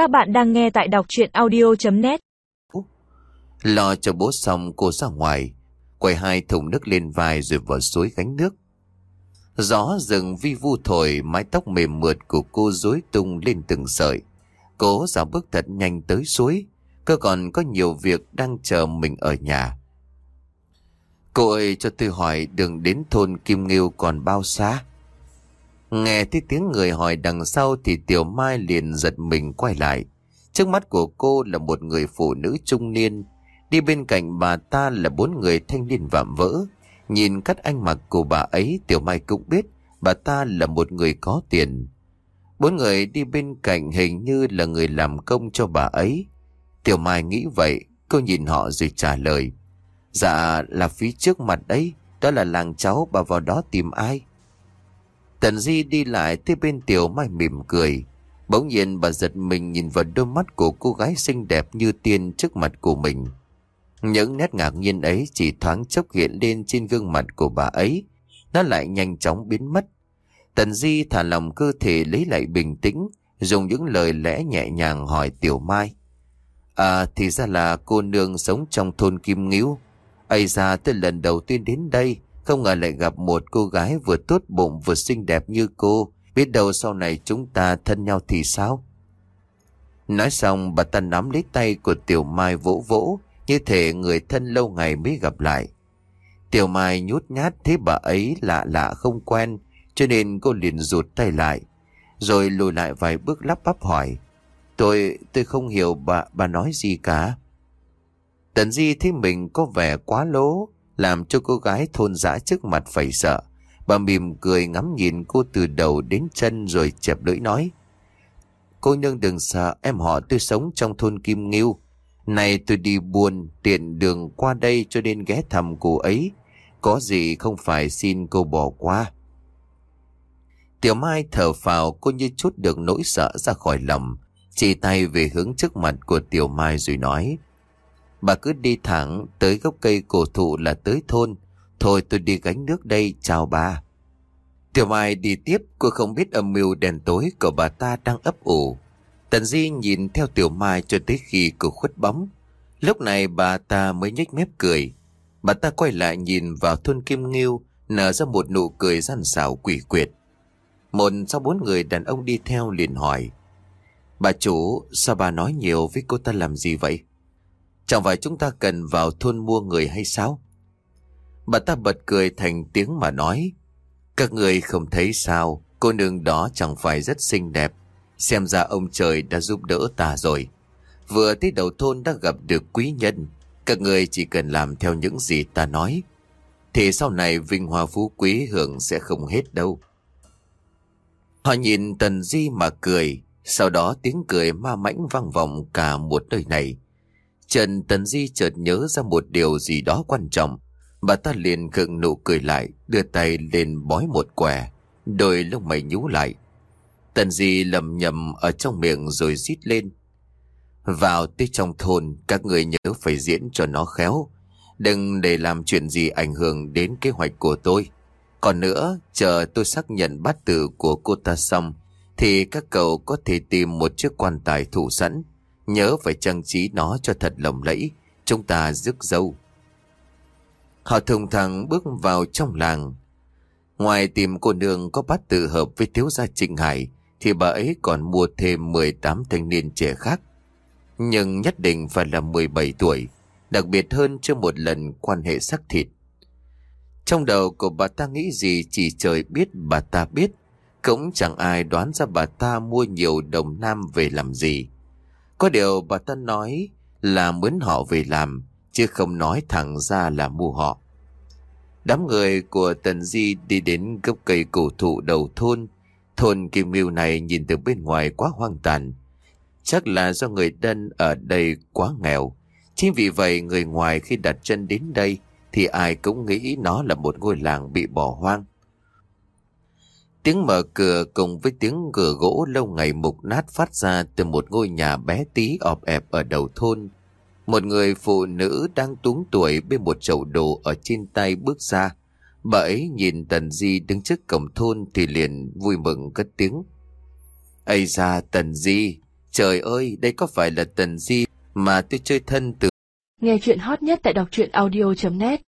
Các bạn đang nghe tại đọc chuyện audio.net Lo cho bố xong, cô ra ngoài Quay hai thùng nước lên vai rồi vào suối gánh nước. Gió rừng vi vu thổi, Mái tóc mềm mượt của cô rối tung lên từng sợi. Cố ra bước thật nhanh tới suối, Cơ còn có nhiều việc đang chờ mình ở nhà. Cô ơi, cho tôi hỏi đường đến thôn Kim Nghiêu còn bao xa? Nghe thấy tiếng người hỏi đằng sau thì Tiểu Mai liền giật mình quay lại. Trước mắt của cô là một người phụ nữ trung niên. Đi bên cạnh bà ta là bốn người thanh niên vạm vỡ. Nhìn cách anh mặc của bà ấy Tiểu Mai cũng biết bà ta là một người có tiền. Bốn người đi bên cạnh hình như là người làm công cho bà ấy. Tiểu Mai nghĩ vậy, cô nhìn họ rồi trả lời. Dạ là phía trước mặt đấy, đó là làng cháu bà vào đó tìm ai. Tần Di đi lại tới bên Tiểu Mai mỉm cười. Bỗng nhiên bà giật mình nhìn vào đôi mắt của cô gái xinh đẹp như tiên trước mặt của mình. Những nét ngạc nhiên ấy chỉ thoáng chốc hiện lên trên gương mặt của bà ấy. Nó lại nhanh chóng biến mất. Tần Di thả lòng cơ thể lấy lại bình tĩnh, dùng những lời lẽ nhẹ nhàng hỏi Tiểu Mai. À thì ra là cô nương sống trong thôn Kim Nghiếu. Ây ra từ lần đầu tiên đến đây, không ngờ lại gặp một cô gái vừa tốt bụng vừa xinh đẹp như cô. Biết đâu sau này chúng ta thân nhau thì sao? Nói xong bà ta nắm lấy tay của Tiểu Mai vỗ vỗ, như thể người thân lâu ngày mới gặp lại. Tiểu Mai nhút nhát thấy bà ấy lạ lạ không quen, cho nên cô liền rụt tay lại. Rồi lùi lại vài bước lắp bắp hỏi. Tôi, tôi không hiểu bà, bà nói gì cả. Tần Di thấy mình có vẻ quá lố, làm cho cô gái thôn dã trước mặt phải sợ. Bà mỉm cười ngắm nhìn cô từ đầu đến chân rồi chẹp lưỡi nói. Cô nương đừng sợ, em họ tôi sống trong thôn Kim Nghiêu. Này tôi đi buồn, tiện đường qua đây cho nên ghé thăm cô ấy. Có gì không phải xin cô bỏ qua. Tiểu Mai thở phào cô như chút được nỗi sợ ra khỏi lòng. Chỉ tay về hướng trước mặt của Tiểu Mai rồi nói. Bà cứ đi thẳng tới gốc cây cổ thụ là tới thôn. Thôi tôi đi gánh nước đây, chào bà. Tiểu Mai đi tiếp, cô không biết âm mưu đèn tối của bà ta đang ấp ủ. Tần Di nhìn theo Tiểu Mai cho tới khi cô khuất bóng. Lúc này bà ta mới nhếch mép cười. Bà ta quay lại nhìn vào thôn Kim Nghiêu, nở ra một nụ cười gian xảo quỷ quyệt. Một sau bốn người đàn ông đi theo liền hỏi. Bà chủ, sao bà nói nhiều với cô ta làm gì vậy? Chẳng phải chúng ta cần vào thôn mua người hay sao? Bà ta bật cười thành tiếng mà nói. Các người không thấy sao, cô nương đó chẳng phải rất xinh đẹp. Xem ra ông trời đã giúp đỡ ta rồi. Vừa tới đầu thôn đã gặp được quý nhân. Các người chỉ cần làm theo những gì ta nói. Thì sau này vinh hoa phú quý hưởng sẽ không hết đâu. Họ nhìn Tần Di mà cười. Sau đó tiếng cười ma mãnh vang vọng cả một đời này. Trần Tần Di chợt nhớ ra một điều gì đó quan trọng. Bà ta liền gượng nụ cười lại, đưa tay lên bói một quẻ. Đôi lông mày nhú lại. Tần Di lầm nhầm ở trong miệng rồi rít lên. Vào tới trong thôn, các người nhớ phải diễn cho nó khéo. Đừng để làm chuyện gì ảnh hưởng đến kế hoạch của tôi. Còn nữa, chờ tôi xác nhận bát tử của cô ta xong, thì các cậu có thể tìm một chiếc quan tài thủ sẵn. Nhớ phải trang trí nó cho thật lộng lẫy. Chúng ta rước dâu. Họ thùng thẳng bước vào trong làng. Ngoài tìm cô nương có bát tự hợp với thiếu gia Trịnh Hải, thì bà ấy còn mua thêm 18 thanh niên trẻ khác. Nhưng nhất định phải là 17 tuổi, đặc biệt hơn cho một lần quan hệ sắc thịt. Trong đầu của bà ta nghĩ gì chỉ trời biết bà ta biết, cũng chẳng ai đoán ra bà ta mua nhiều đồng nam về làm gì. Có điều bà ta nói là mướn họ về làm, chứ không nói thẳng ra là mua họ. Đám người của Tần Di đi đến gốc cây cổ thụ đầu thôn. Thôn Kim Miêu này nhìn từ bên ngoài quá hoang tàn. Chắc là do người dân ở đây quá nghèo. Chính vì vậy người ngoài khi đặt chân đến đây thì ai cũng nghĩ nó là một ngôi làng bị bỏ hoang. Tiếng mở cửa cùng với tiếng cửa gỗ lâu ngày mục nát phát ra từ một ngôi nhà bé tí ọp ẹp ở đầu thôn. Một người phụ nữ đang túng tuổi bên một chậu đồ ở trên tay bước ra. Bà ấy nhìn Tần Di đứng trước cổng thôn thì liền vui mừng cất tiếng. Ây ra Tần Di, Trời ơi, đây có phải là tần di mà tôi chơi thân từ Nghe chuyện hot nhất tại đọc truyện audio.net